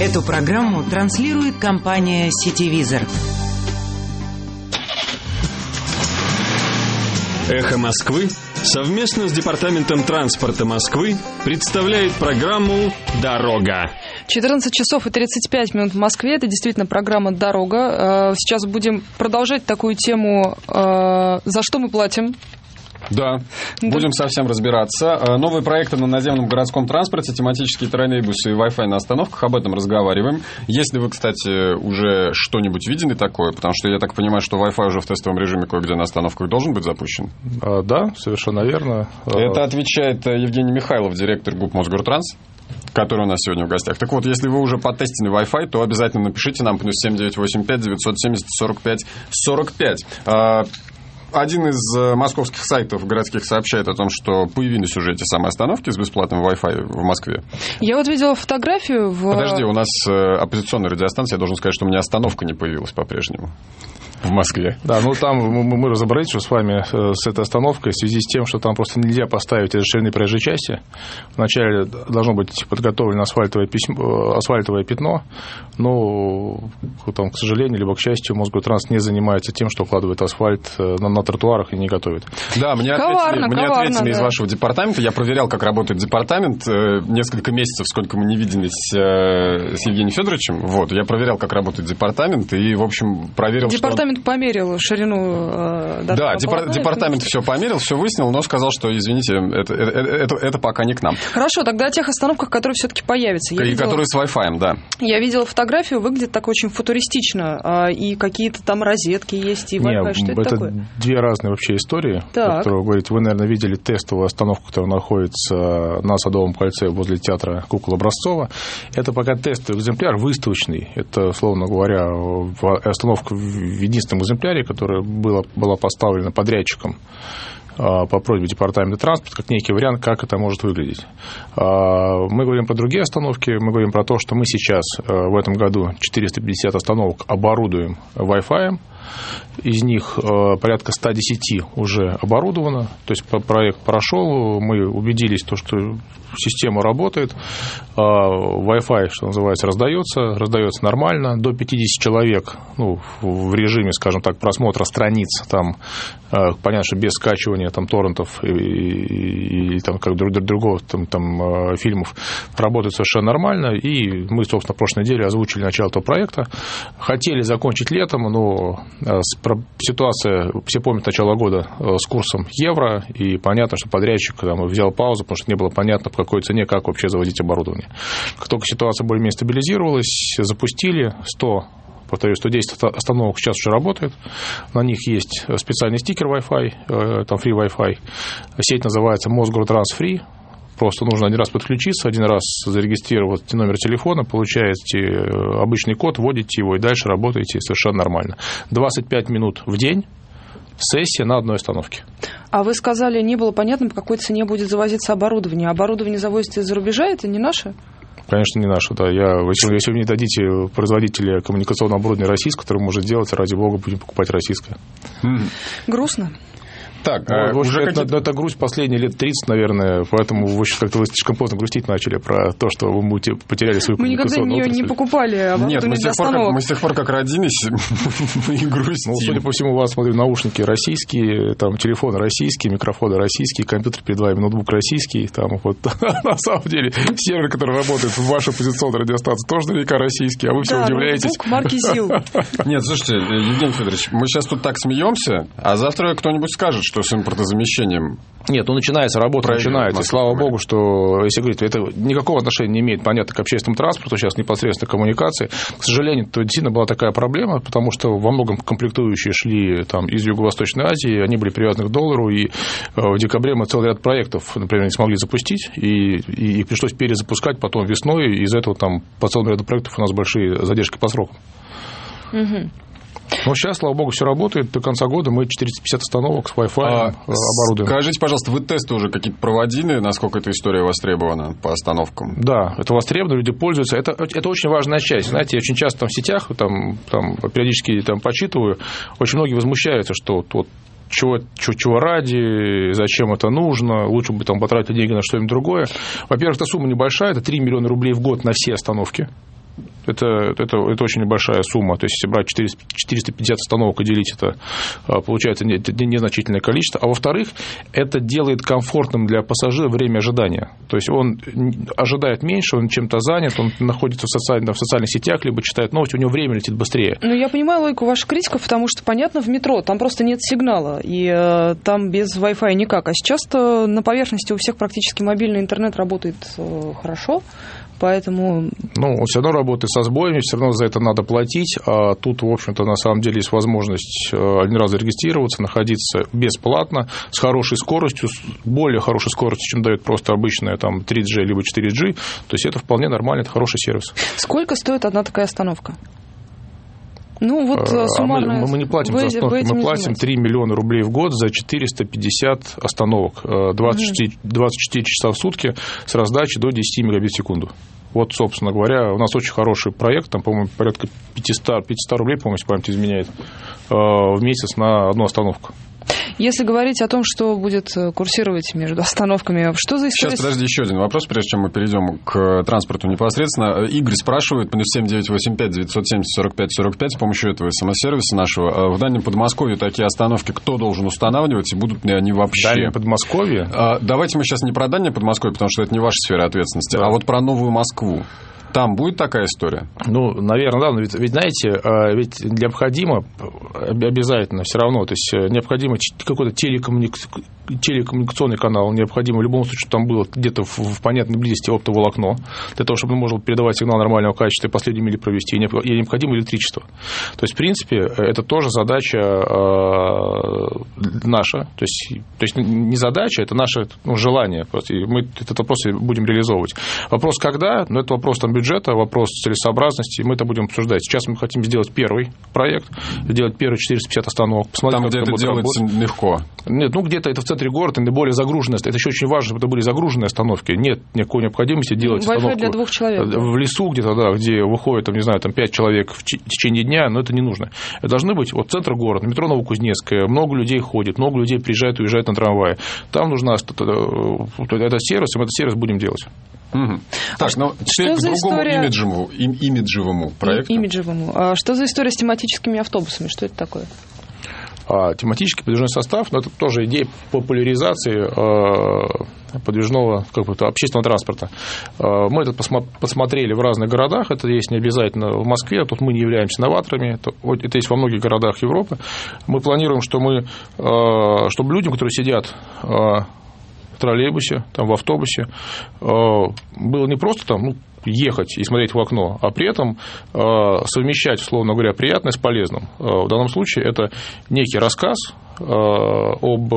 Эту программу транслирует компания «Сетевизор». «Эхо Москвы» совместно с Департаментом транспорта Москвы представляет программу «Дорога». 14 часов и 35 минут в Москве. Это действительно программа «Дорога». Э, сейчас будем продолжать такую тему э, «За что мы платим?». Да, будем совсем разбираться. Э, новые проекты на наземном городском транспорте, тематические троллейбусы и Wi-Fi на остановках, об этом разговариваем. Если вы, кстати, уже что-нибудь видели такое, потому что я так понимаю, что Wi-Fi уже в тестовом режиме кое-где на остановках должен быть запущен. А, да, совершенно верно. Это отвечает Евгений Михайлов, директор ГУП Мосгортранс который у нас сегодня в гостях. Так вот, если вы уже потестили Wi-Fi, то обязательно напишите нам плюс 7985 970 45 45 один из э, московских сайтов городских сообщает о том, что появились уже эти самые остановки с бесплатным Wi-Fi в Москве. Я вот видела фотографию в... Подожди, у нас э, оппозиционная радиостанция, я должен сказать, что у меня остановка не появилась по-прежнему в Москве. Да, ну там мы, мы разобрались что с вами э, с этой остановкой в связи с тем, что там просто нельзя поставить разрешенные проезжей части. Вначале должно быть подготовлено асфальтовое, письмо, э, асфальтовое пятно, но, там, к сожалению, либо к счастью, Мосготранс не занимается тем, что укладывает асфальт э, на, на тротуарах и не готовит. Да, мне коварно, ответили, коварно, мне ответили да. из вашего департамента. Я проверял, как работает департамент. Несколько месяцев, сколько мы не виделись с Евгением Федоровичем. Вот, я проверял, как работает департамент, и, в общем, проверил, департамент что... померил ширину э, Да, депар- департамент все померил, все выяснил, но сказал, что, извините, это, это, это, это пока не к нам. Хорошо, тогда о тех остановках, которые все-таки появятся. Я и видела, которые с Wi-Fi, да. Я видела фотографию, выглядит так очень футуристично, а, и какие-то там розетки есть, и Wi-Fi. Не, что это, это такое? две разные вообще истории, Так. которые вы говорите. Вы, наверное, видели тестовую остановку, которая находится на Садовом кольце возле театра Кукол Образцова. Это пока тестовый экземпляр, выставочный. Это, словно говоря, в- остановка в единственном экземпляре, которая была, была поставлена подрядчиком а, по просьбе Департамента транспорта, как некий вариант, как это может выглядеть. А, Мы говорим про другие остановки, мы говорим про то, что мы сейчас э, в этом году 450 остановок оборудуем Wi-Fi, из них э, порядка 110 уже оборудовано, то есть проект прошел, мы убедились, то, что система работает, а, Wi-Fi, что называется, раздается, раздается нормально, до 50 человек, ну, в режиме, скажем так, просмотра страниц, там, э, понятно, что без скачивания там торрентов и, и- и там как друг, друг- другого там, там э, фильмов работает совершенно нормально, и мы, собственно, в прошлой неделе озвучили начало этого проекта, хотели закончить летом, но ситуация, все помнят начало года э, с курсом евро, и понятно, что подрядчик там, взял паузу, потому что не было понятно, по какой цене, как вообще заводить оборудование. Как только ситуация более-менее стабилизировалась, запустили 100 Повторюсь, 110 оста- остановок сейчас уже работает. На них есть специальный стикер Wi-Fi, э, там Free Wi-Fi. Сеть называется Мосгортранс Free. Просто нужно один раз подключиться, один раз зарегистрировать номер телефона, получаете э, обычный код, вводите его и дальше работаете совершенно нормально. 25 минут в день сессия на одной остановке. А вы сказали, не было понятно, по какой цене будет завозиться оборудование. Оборудование завозится из-за рубежа, это не наше? Конечно, не наша, да. Я, если, если вы мне дадите производителя коммуникационного оборудования российского, который может делать, ради бога, будем покупать российское. Грустно. Так, Ну, э, в общем, уже это, это грусть последние лет 30, наверное, поэтому вы как-то вы слишком поздно грустить начали про то, что вы будете потеряли свою Мы никогда коммуникационную не, покупали Нет, оборудование мы с, тех пор, как, мы с тех пор, как родились, мы и грустим. Ну, судя по всему, у вас, смотрю, наушники российские, там, телефоны российские, микрофоны российские, компьютер перед вами, ноутбук российский, там, вот, на самом деле, сервер, который работает в вашей позиционной радиостанции, тоже наверняка российский, а вы все Да, удивляетесь. ноутбук марки ЗИЛ. Нет, слушайте, Евгений Федорович, мы сейчас тут так смеемся, а завтра кто-нибудь скажет, что с импортозамещением Нет, ну начинается работа, Проигрывает начинается. И Москва, слава богу, что, если говорить, это никакого отношения не имеет, понятно, к общественному транспорту, сейчас непосредственно коммуникации. К сожалению, то действительно была такая проблема, потому что во многом комплектующие шли там, из Юго-Восточной Азии, они были привязаны к доллару, и э, в декабре мы целый ряд проектов, например, не смогли запустить, и, и их пришлось перезапускать потом весной, и из-за этого там по целому ряду проектов у нас большие задержки по срокам. Но сейчас, слава богу, все работает. До конца года мы 450 остановок с Wi-Fi А, оборудуем. Скажите, пожалуйста, вы тесты уже какие-то проводили, насколько эта история востребована по остановкам? Да, это востребовано, люди пользуются. Это, это очень важная часть. Знаете, я очень часто там в сетях, там, там периодически там почитываю, очень многие возмущаются, что вот, вот чего, чего, чего ради, зачем это нужно, лучше бы там потратить деньги на что-нибудь другое. Во-первых, эта сумма небольшая, это 3 миллиона рублей в год на все остановки. Это, это, это очень небольшая сумма. То есть, если брать 400, 450 остановок и делить это, а, получается незначительное количество. А во-вторых, это делает комфортным для пассажира время ожидания. То есть, он ожидает меньше, он чем-то занят, он находится в, социальных, в социальных сетях, либо читает новости, у него время летит быстрее. Ну, я понимаю логику ваших критиков, потому что, понятно, в метро там просто нет сигнала, и э, там без Wi-Fi никак. А сейчас-то на поверхности у всех практически мобильный интернет работает э, хорошо, поэтому... Ну, все равно работает со сбоями, все равно за это надо платить, а тут, в общем-то, на самом деле есть возможность э, один раз зарегистрироваться, находиться бесплатно, с хорошей скоростью, с более хорошей скоростью, чем дает просто обычная там 3G либо 4G, то есть это вполне нормально, это хороший сервис. Сколько стоит одна такая остановка? Ну, вот суммарно... А мы, мы не платим вы, за остановки, мы платим 3 миллиона рублей в год за 450 остановок. 24, э, 24 часа в сутки с раздачей до 10 мегабит в секунду. Вот, собственно говоря, у нас очень хороший проект, там, по-моему, порядка 500, 500 рублей, по-моему, если память изменяет, э, в месяц на одну остановку. Если говорить о том, что будет э, курсировать между остановками, что за история? Сейчас, подожди, еще один вопрос, прежде чем мы перейдем к транспорту непосредственно. Игорь спрашивает, плюс 7985 970 45 45 с помощью этого смс-сервиса нашего. Э, в Дальнем Подмосковье такие остановки кто должен устанавливать и будут ли они вообще? Дальнее Подмосковье? Давайте мы сейчас не про Дальнее Подмосковье, потому что это не ваша сфера ответственности, да. а вот про Новую Москву. Там будет такая история? Ну, наверное, да. Но ведь, ведь знаете, а, ведь необходимо обязательно все равно, то есть э, необходимо какой-то телекоммуник... телекоммуникационный канал, необходимо в любом случае, там было где-то в, в понятной близости оптоволокно, для того, чтобы можно передавать сигнал нормального качества и последние мили провести, и необходимо электричество. То есть, в принципе, это тоже задача э, наша, то есть, то есть не задача, это наше ну, желание, просто, и мы этот вопрос будем реализовывать. Вопрос когда, ну, это вопрос там бюджета, вопрос целесообразности, мы это будем обсуждать. Сейчас мы хотим сделать первый проект, сделать первые 450 остановок. Посмотреть, Там, где это, это делается работать. легко. Нет, ну где-то это в центре города, наиболее загруженность. Это еще очень важно, чтобы это были загруженные остановки. Нет никакой необходимости делать Wi-Fi остановку для двух человек. В лесу где-то, да, где выходит, там, не знаю, там 5 человек в течение дня, но это не нужно. Это должны быть вот центр города, метро Новокузнецкая, много людей ходит, много людей приезжает, уезжает на трамвае. Там нужна этот сервис, и мы этот сервис будем делать. Угу. Так, ну теперь к другому история... имиджевому, им, имиджевому проекту. Имиджевому. А что за история с тематическими автобусами? Что это такое? А, тематический подвижной состав, но это тоже идея популяризации а, подвижного как бы, общественного транспорта. А, мы это посмотрели в разных городах, это есть не обязательно в Москве, тут мы не являемся новаторами, это, это есть во многих городах Европы. Мы планируем, что мы, а, чтобы людям, которые сидят а, в троллейбусе, там, в автобусе, э, было не просто там, ну, ехать и смотреть в окно, а при этом э, совмещать, условно говоря, приятное с полезным. Э, в данном случае это некий рассказ об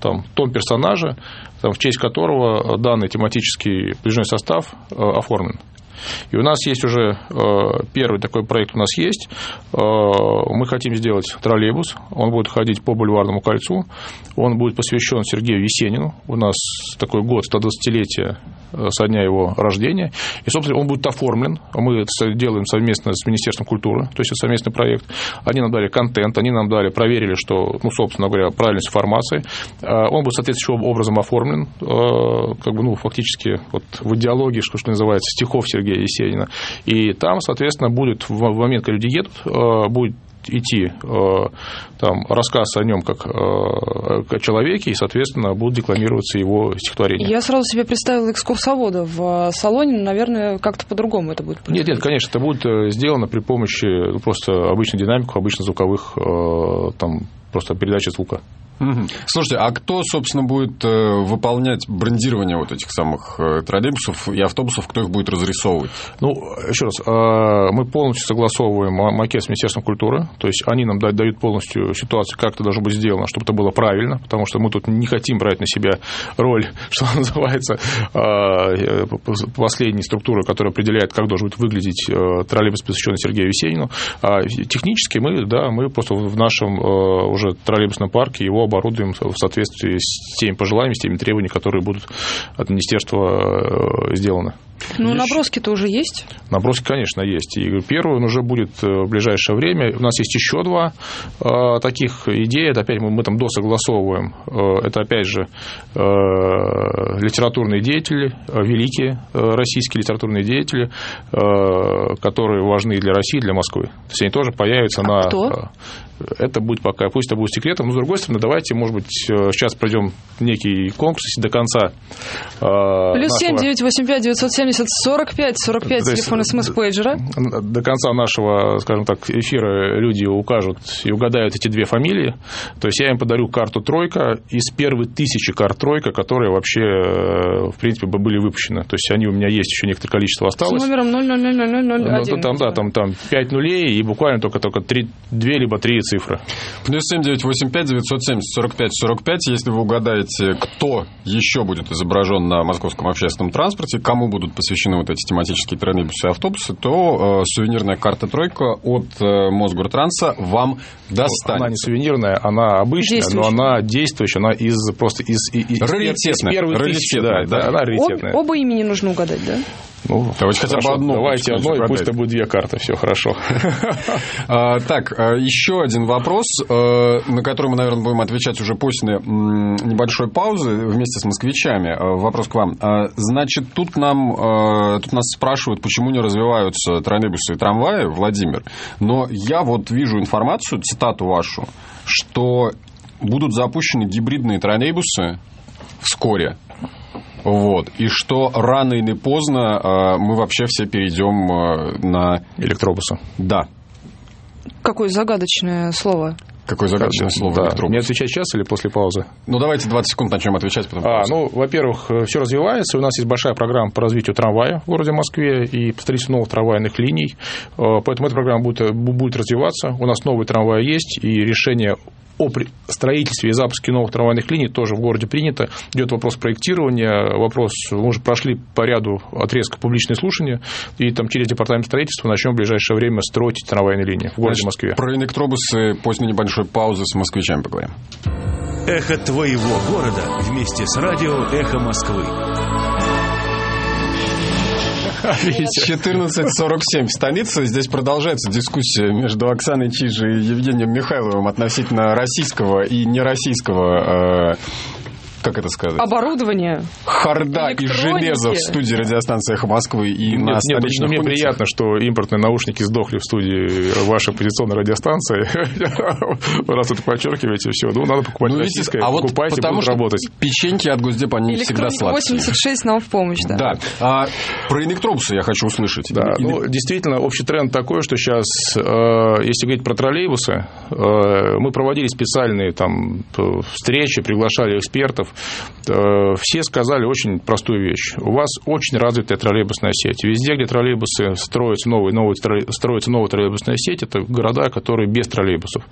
там, том персонаже, там, в честь которого данный тематический подвижной состав оформлен. И у нас есть уже э, первый такой проект у нас есть. Э, мы хотим сделать троллейбус. Он будет ходить по Бульварному кольцу. Он будет посвящен Сергею Есенину. У нас такой год 120-летия э, со дня его рождения. И, собственно, он будет оформлен. Мы это делаем совместно с Министерством культуры, то есть это совместный проект. Они нам дали контент, они нам дали, проверили, что, ну, собственно говоря, правильность информации. Он будет соответствующим образом оформлен, как бы, ну, фактически вот в идеологии, что, что называется, стихов Сергея Есенина. И там, соответственно, будет в момент, когда люди едут, э, будет идти э, там, рассказ о нем как э, о человеке, и, соответственно, будут декламироваться его стихотворения. Я сразу себе представила экскурсовода в салоне, но, наверное, как-то по-другому это будет происходить. Нет, нет, конечно, это будет сделано при помощи просто обычной динамики, обычно звуковых там, просто передачи звука. Слушайте, а кто, собственно, будет э, выполнять брендирование вот этих самых э, троллейбусов и автобусов, кто их будет разрисовывать? Ну, еще раз, э, мы полностью согласовываем макет с Министерством культуры, то есть они нам дают полностью ситуацию, как это должно быть сделано, чтобы это было правильно, потому что мы тут не хотим брать на себя роль, что называется, последней структуры, которая определяет, как должен быть выглядеть троллейбус, посвященный Сергею Весенину. А технически мы, да, мы просто в нашем уже троллейбусном парке его оборудуем в соответствии с теми пожеланиями, с теми требованиями, которые будут от министерства э, сделаны. Ну, наброски тоже есть? Наброски, конечно, есть. И первый он уже будет э, в ближайшее время. У нас есть еще два э, таких идеи. Это опять мы, мы там досогласовываем. Э, это опять же э, литературные деятели, э, великие российские литературные деятели, э, которые важны для России, для Москвы. То есть они тоже появятся а на... Кто? Это будет пока, пусть это будет секретом, но с другой стороны, давайте, может быть, сейчас пройдем некий конкурс, до конца... Плюс нашего... 7 985 907 останемся 45, 45 Это телефон смс-пейджера. До конца нашего, скажем так, эфира люди укажут и угадают эти две фамилии. То есть я им подарю карту «Тройка» из первой тысячи карт «Тройка», которые вообще, в принципе, были выпущены. То есть они у меня есть, еще некоторое количество осталось. С номером 000001. Ну, там, да, там, там 5 нулей и буквально только, только 3, 2 либо 3 цифры. Плюс 7985 970 45 45. Если вы угадаете, кто еще будет изображен на московском общественном транспорте, кому будут посвящены вот эти тематические троллейбусы и автобусы, то э, сувенирная карта «Тройка» от э, Мосгортранса вам достанется. Она не сувенирная, она обычная, но она действующая, она из просто из, из, из, Раритетная, из первой тысячи, раритетная, да, да. да, она Об- раритетная. оба имени нужно угадать, да? Ну, Давайте хотя бы хорошо, одно Давайте одно, и пусть это будет две карты, все хорошо. А, так, а, еще один вопрос, э, на который мы, наверное, будем отвечать уже после небольшой паузы вместе с москвичами. Э, Вопрос к вам. А, Значит, тут нам э, тут нас спрашивают, почему не развиваются троллейбусы и трамваи, Владимир. Но я вот вижу информацию, цитату вашу, что будут запущены гибридные троллейбусы вскоре. Вот. И что рано или поздно э, мы вообще все перейдем э, на... Электробусы. Да. Какое загадочное слово. Какое загадочное слово Да. электробус. Мне отвечать сейчас или после паузы? Ну, давайте 20 секунд начнем отвечать, потом А, ну, во-первых, все развивается. У нас есть большая программа по развитию трамвая в городе Москве и по строительству новых трамвайных линий. Э, Поэтому эта программа будет, будет развиваться. У нас новые трамваи есть, и решение о строительстве и запуске новых трамвайных линий тоже в городе принято. Идет вопрос проектирования, вопрос, мы уже прошли по ряду отрезка публичные слушания, и там через департамент строительства начнем в ближайшее время строить трамвайные линии в городе Значит, Москве. Про электробусы после небольшой паузы с москвичами поговорим. Эхо твоего города вместе с радио Эхо Москвы. 14.47 в столице. Здесь продолжается дискуссия между Оксаной Чижи и Евгением Михайловым относительно российского и нероссийского э, как это сказать? Оборудование. Харда и железо в студии радиостанции «Эхо Москвы» и на Нет, нет, столичных ну, мне приятно, что импортные наушники сдохли в студии вашей оппозиционной радиостанции. Раз это подчеркиваете, все. Ну, надо покупать Ну, видите, российское, а вот покупайте, потому будут что работать. печеньки от Госдепа, они всегда сладкие. 86 нам в помощь, да. Да. А, про электробусы я хочу услышать. Да, Или- ну, действительно, общий тренд такой, что сейчас, э, если говорить про троллейбусы, э, мы проводили специальные там п- встречи, приглашали экспертов. Э, все сказали очень простую вещь. У вас очень развитая троллейбусная сеть. Везде, где троллейбусы строятся новые, новые строится новая троллейбусная сеть, это города, которые без троллейбусов.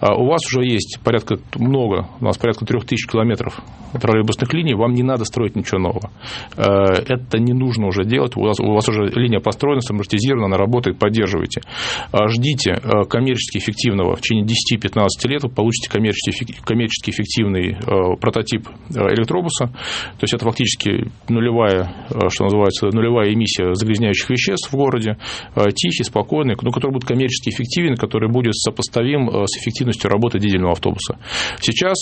А у вас уже есть порядка много, у нас порядка трех тысяч километров троллейбусных линий, вам не надо строить ничего нового. Э, Это не нужно уже делать, у вас, у вас уже линия построена, стандартизирована, она работает, поддерживайте. А Ждите э, коммерчески эффективного, в течение 10-15 лет вы получите коммерчески коммерчески эффективный прототип э, электробуса, то есть это фактически нулевая, э, что называется, нулевая эмиссия загрязняющих веществ в городе, э, тихий, спокойный, но который будет коммерчески эффективен, который будет сопоставим с эффективностью работы дизельного автобуса. Сейчас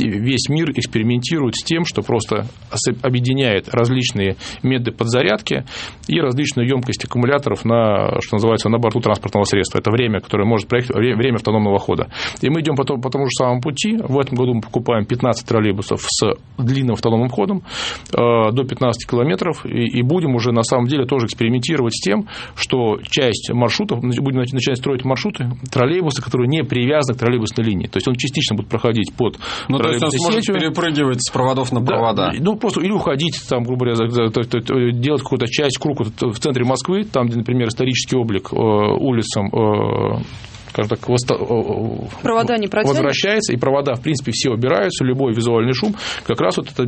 весь мир экспериментирует с тем, что просто ос- объединяет различные методы подзарядки и различную емкость аккумуляторов на, что называется, на борту транспортного средства. Это время, которое может проехать, вре- время автономного хода. И мы идем по тому же самому пути. В этом году мы покупаем 15 троллейбусов с длинным автономным ходом э, до 15 километров и, будем уже на самом деле тоже экспериментировать с тем, что часть маршрутов, будем нач- начать строить маршруты, троллейбусы, которые не привязаны к троллейбусной линии. То есть он частично будет проходить под Ну, то есть он сможет сетью. перепрыгивать с проводов на Да, провода. Ну, просто или уходить, там, грубо говоря, делать какую-то часть, круг вот в центре Москвы, там, где, например, исторический облик э, улицам э, скажем так, Провода не возвращается, и провода, в принципе, все убираются, любой визуальный шум. Как раз вот это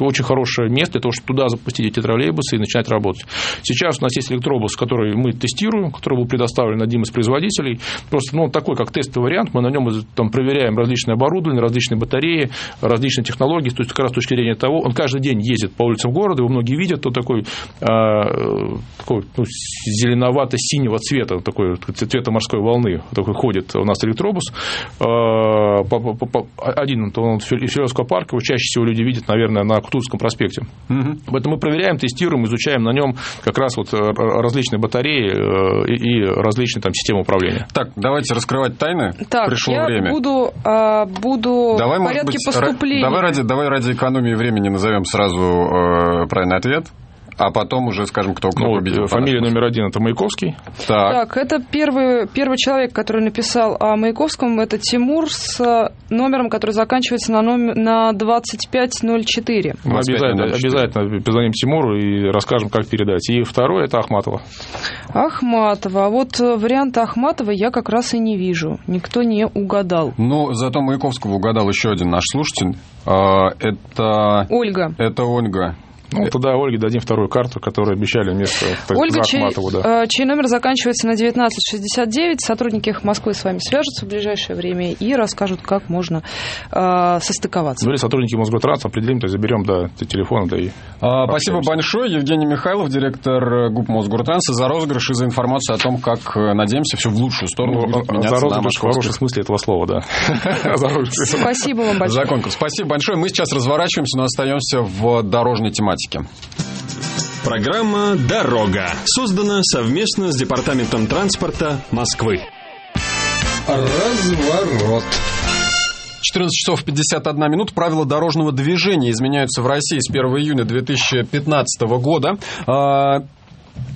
очень хорошее место для того, чтобы туда запустить эти троллейбусы и начинать работать. Сейчас у нас есть электробус, который мы тестируем, который был предоставлен одним из производителей. Просто, ну, такой, как тестовый вариант, мы на нем там проверяем различные оборудование, различные батареи, различные технологии, то есть как раз с точки зрения того, он каждый день ездит по улицам города, его многие видят, то такой, а, такой ну, зеленовато-синего цвета, такой цвета морской волны, такой ходит у нас электробус. А, один он из Филевского парка, его чаще всего люди видят, наверное, на Кутузовском проспекте. Угу. Поэтому мы проверяем, тестируем, изучаем на нем как раз вот различные батареи э, и различные там системы управления. Так, давайте раскрывать тайны. Так, Пришло я время. буду, а, буду давай, в порядке быть, поступления. Давай ради, давай ради экономии времени назовем сразу э, правильный ответ а потом уже скажем, кто, кто ну, победил. Фамилия номер один – это Маяковский. Так, так это первый, первый человек, который написал о Маяковском, это Тимур с номером, который заканчивается на, номер, на 2504. Мы обязательно, обязательно позвоним Тимуру и расскажем, как передать. И второй – это Ахматова. Ахматова. А вот варианта Ахматова я как раз и не вижу. Никто не угадал. Ну, зато Маяковского угадал еще один наш слушатель. А, это... Ольга. Это Ольга. Ну, тогда Ольге дадим вторую карту, которую обещали вместо Ольга, чей, да. Э, чей номер заканчивается на 1969. Сотрудники их Москвы с вами свяжутся в ближайшее время и расскажут, как можно э, состыковаться. Ну или сотрудники Мосгортранса определим, то есть заберем до, до телефона, да и... А, спасибо большое. Евгений Михайлов, директор ГУП Мосгортранса, за розыгрыш и за информацию о том, как, э, надеемся, все в лучшую сторону ну, будет меняться За розыгрыш в хорошем смысле этого слова, да. Спасибо вам большое. За конкурс. Спасибо большое. Мы сейчас разворачиваемся, но остаемся в дорожной тематике. Программа «Дорога» создана совместно с Департаментом транспорта Москвы. Разворот. 14 часов 51 минут. Правила дорожного движения изменяются в России с 1 июня 2015 года.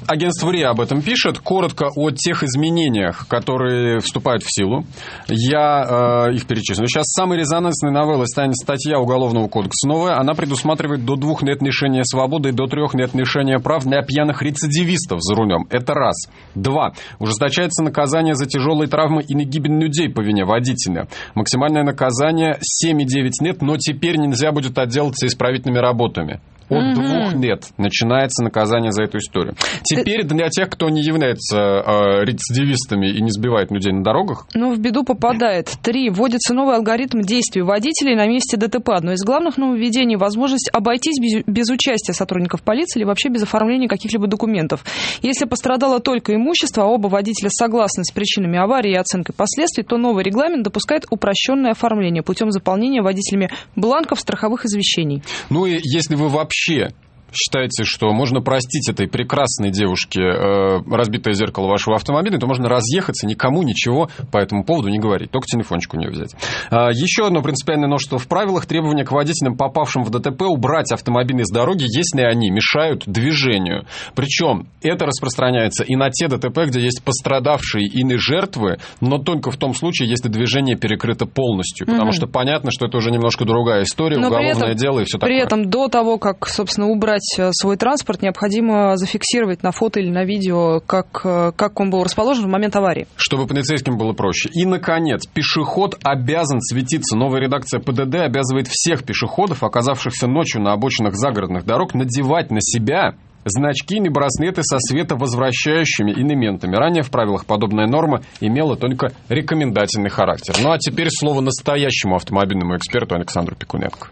Агентство РИА об этом пишет. Коротко о тех изменениях, которые вступают в силу. Я э, их перечислю. Сейчас самой резонансной новеллой станет статья Уголовного кодекса новая. Она предусматривает до двух лет лишения свободы и до трех лет лишения прав для пьяных рецидивистов за рулем. Это раз. Два. Ужесточается наказание за тяжелые травмы и гибель людей по вине водителя. Максимальное наказание 7,9 лет, но теперь нельзя будет отделаться исправительными работами. От двух лет начинается наказание за эту историю. Теперь для тех, кто не является э, рецидивистами и не сбивает людей на дорогах... Ну, в беду попадает. Три. Вводится новый алгоритм действий водителей на месте ДТП. Одно из главных нововведений – возможность обойтись без, без участия сотрудников полиции или вообще без оформления каких-либо документов. Если пострадало только имущество, а оба водителя согласны с причинами аварии и оценкой последствий, то новый регламент допускает упрощенное оформление путем заполнения водителями бланков страховых извещений. Ну и если вы вообще вообще считаете, что можно простить этой прекрасной девушке э, разбитое зеркало вашего автомобиля, то можно разъехаться, никому ничего по эту поводу не говорить, только телефончик у нее взять. А, еще одно принципиальное множество в правилах требования к водителям, попавшим в ДТП, убрать автомобили с дороги, если они мешают движению. Причем это распространяется и на те ДТП, где есть пострадавшие иные жертвы, но только в том случае, если движение перекрыто полностью. Потому mm-hmm. что понятно, что это уже немножко другая история, но уголовное этом, дело и все такое. При этом до того, как, собственно, убрать убрать э, свой транспорт, необходимо зафиксировать на фото или на видео, как, э, как он был расположен в момент аварии. Чтобы полицейским было проще. И, наконец, пешеход обязан светиться. Новая редакция ПДД обязывает всех пешеходов, оказавшихся ночью на обочинах загородных дорог, надевать на себя значки и браслеты со световозвращающими элементами. Ранее в правилах подобная норма имела только рекомендательный характер. Ну а теперь слово настоящему автомобильному эксперту Александру Пикуненко.